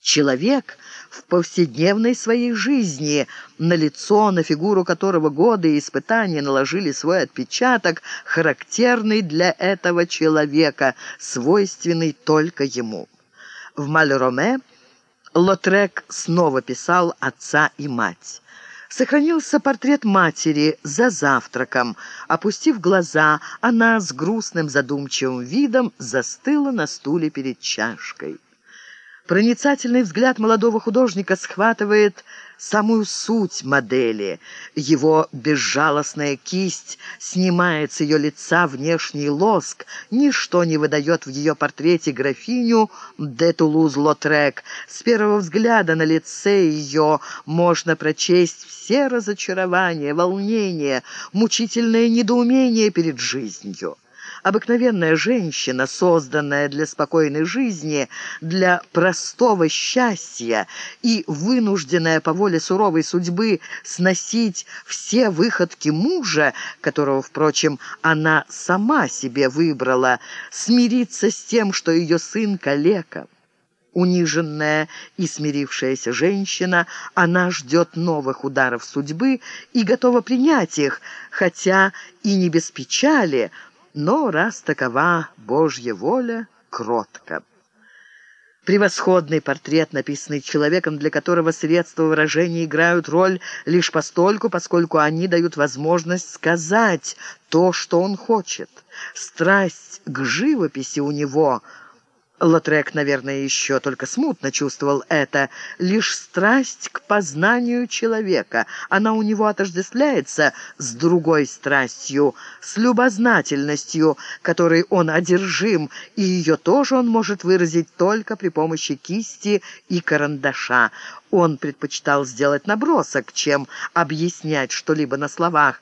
Человек в повседневной своей жизни, на лицо, на фигуру которого годы и испытания наложили свой отпечаток, характерный для этого человека, свойственный только ему. В Мальроме Лотрек снова писал отца и мать. Сохранился портрет матери за завтраком. Опустив глаза, она с грустным задумчивым видом застыла на стуле перед чашкой. Проницательный взгляд молодого художника схватывает самую суть модели. Его безжалостная кисть снимает с ее лица внешний лоск. Ничто не выдает в ее портрете графиню де Тулуз-Лотрек. С первого взгляда на лице ее можно прочесть все разочарования, волнения, мучительное недоумение перед жизнью. Обыкновенная женщина, созданная для спокойной жизни, для простого счастья и вынужденная по воле суровой судьбы сносить все выходки мужа, которого, впрочем, она сама себе выбрала, смириться с тем, что ее сын калека. Униженная и смирившаяся женщина, она ждет новых ударов судьбы и готова принять их, хотя и не без печали, но раз такова Божья воля, кротко. Превосходный портрет, написанный человеком, для которого средства выражения играют роль лишь постольку, поскольку они дают возможность сказать то, что он хочет. Страсть к живописи у него – Лотрек, наверное, еще только смутно чувствовал это. Лишь страсть к познанию человека. Она у него отождествляется с другой страстью, с любознательностью, которой он одержим, и ее тоже он может выразить только при помощи кисти и карандаша. Он предпочитал сделать набросок, чем объяснять что-либо на словах,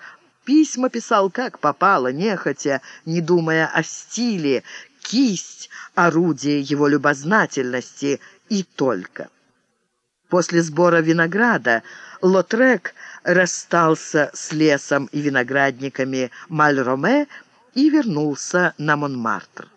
Письма писал как попало, нехотя, не думая о стиле, кисть — орудие его любознательности и только. После сбора винограда Лотрек расстался с лесом и виноградниками Мальроме и вернулся на Монмартр.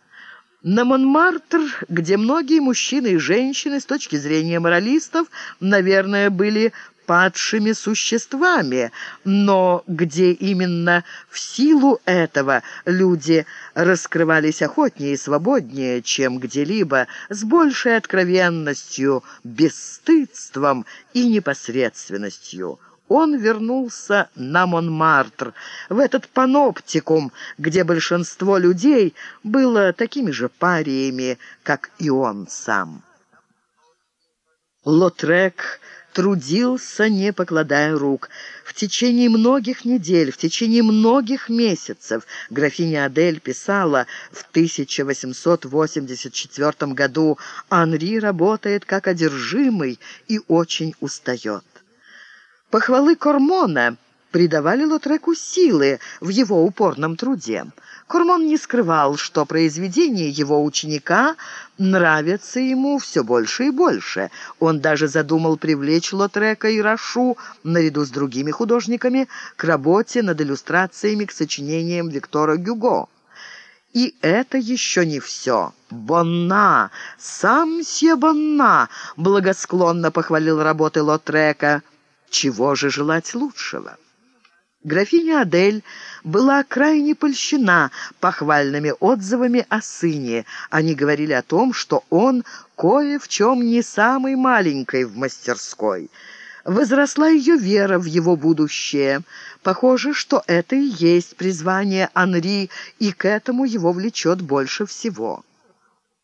На Монмартр, где многие мужчины и женщины с точки зрения моралистов, наверное, были падшими существами, но где именно в силу этого люди раскрывались охотнее и свободнее, чем где-либо, с большей откровенностью, бесстыдством и непосредственностью. Он вернулся на Монмартр, в этот паноптикум, где большинство людей было такими же париями, как и он сам. Лотрек трудился, не покладая рук. В течение многих недель, в течение многих месяцев графиня Адель писала в 1884 году «Анри работает как одержимый и очень устает». Похвалы Кормона придавали Лотреку силы в его упорном труде. Кормон не скрывал, что произведения его ученика нравятся ему все больше и больше. Он даже задумал привлечь Лотрека и Рашу, наряду с другими художниками, к работе над иллюстрациями к сочинениям Виктора Гюго. И это еще не все. «Бонна! Сам мсье Бонна!» — благосклонно похвалил работы Лотрека. «Чего же желать лучшего?» Графиня Адель была крайне польщена похвальными отзывами о сыне. Они говорили о том, что он кое в чем не самый маленький в мастерской. Возросла ее вера в его будущее. Похоже, что это и есть призвание Анри, и к этому его влечет больше всего.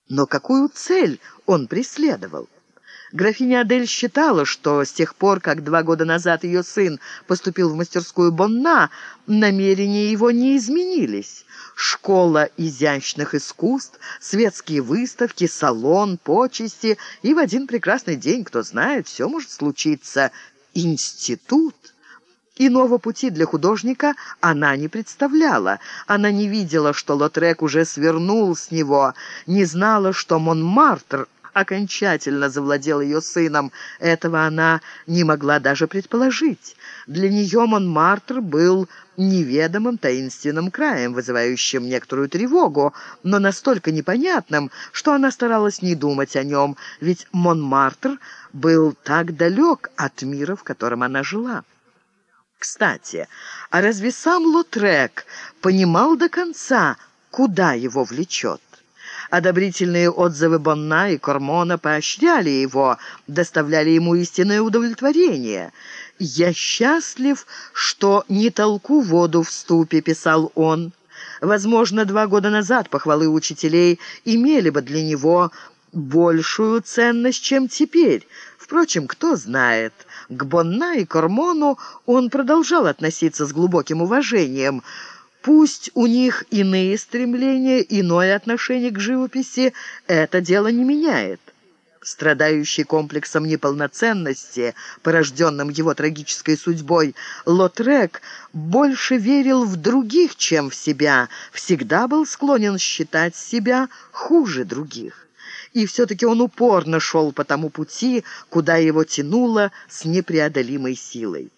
Но какую цель он преследовал? Графиня Адель считала, что с тех пор, как два года назад ее сын поступил в мастерскую Бонна, намерения его не изменились. Школа изящных искусств, светские выставки, салон, почести, и в один прекрасный день, кто знает, все может случиться. Институт. Иного пути для художника она не представляла. Она не видела, что Лотрек уже свернул с него, не знала, что Монмартр окончательно завладел ее сыном. Этого она не могла даже предположить. Для нее Монмартр был неведомым таинственным краем, вызывающим некоторую тревогу, но настолько непонятным, что она старалась не думать о нем, ведь Монмартр был так далек от мира, в котором она жила. Кстати, а разве сам Лотрек понимал до конца, куда его влечет? Одобрительные отзывы Бонна и Кормона поощряли его, доставляли ему истинное удовлетворение. «Я счастлив, что не толку воду в ступе», — писал он. Возможно, два года назад похвалы учителей имели бы для него большую ценность, чем теперь. Впрочем, кто знает. К Бонна и Кормону он продолжал относиться с глубоким уважением. Пусть у них иные стремления, иное отношение к живописи, это дело не меняет. Страдающий комплексом неполноценности, порожденным его трагической судьбой, Лотрек больше верил в других, чем в себя, всегда был склонен считать себя хуже других и все-таки он упорно шел по тому пути, куда его тянуло с непреодолимой силой.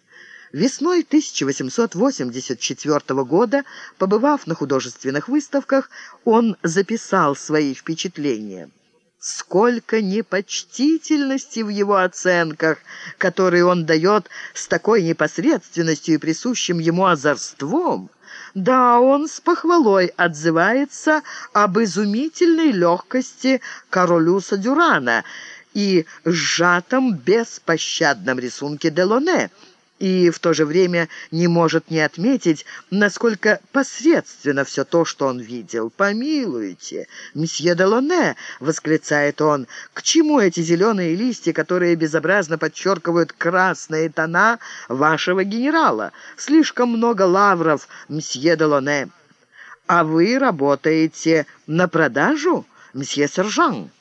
Весной 1884 года, побывав на художественных выставках, он записал свои впечатления. Сколько непочтительности в его оценках, которые он дает с такой непосредственностью и присущим ему озорством. Да, он с похвалой отзывается об изумительной легкости Каролюса Дюрана и сжатом беспощадном рисунке Делоне – и в то же время не может не отметить, насколько посредственно все то, что он видел. «Помилуйте, месье Делоне!» — восклицает он. «К чему эти зеленые листья, которые безобразно подчеркивают красные тона вашего генерала? Слишком много лавров, месье Делоне. А вы работаете на продажу, месье Сержант?»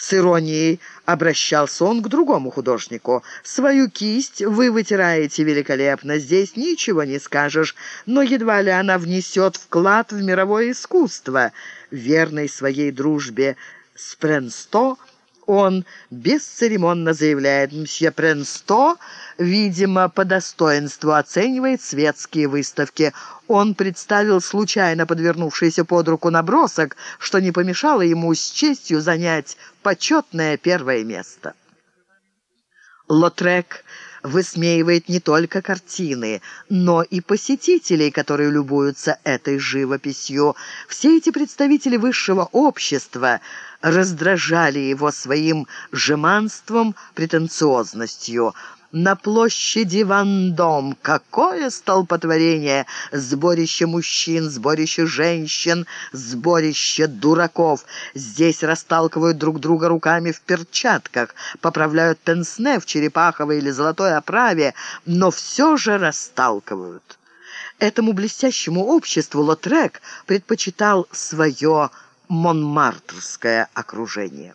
С иронией обращался он к другому художнику. «Свою кисть вы вытираете великолепно, здесь ничего не скажешь, но едва ли она внесет вклад в мировое искусство. Верной своей дружбе с Пренсто он бесцеремонно заявляет, «Мсье Пренсто, видимо, по достоинству оценивает светские выставки. Он представил случайно подвернувшийся под руку набросок, что не помешало ему с честью занять почетное первое место». Лотрек высмеивает не только картины, но и посетителей, которые любуются этой живописью. Все эти представители высшего общества раздражали его своим жеманством, претенциозностью – на площади Вандом. Какое столпотворение! Сборище мужчин, сборище женщин, сборище дураков. Здесь расталкивают друг друга руками в перчатках, поправляют пенсне в черепаховой или золотой оправе, но все же расталкивают. Этому блестящему обществу Лотрек предпочитал свое монмартрское окружение.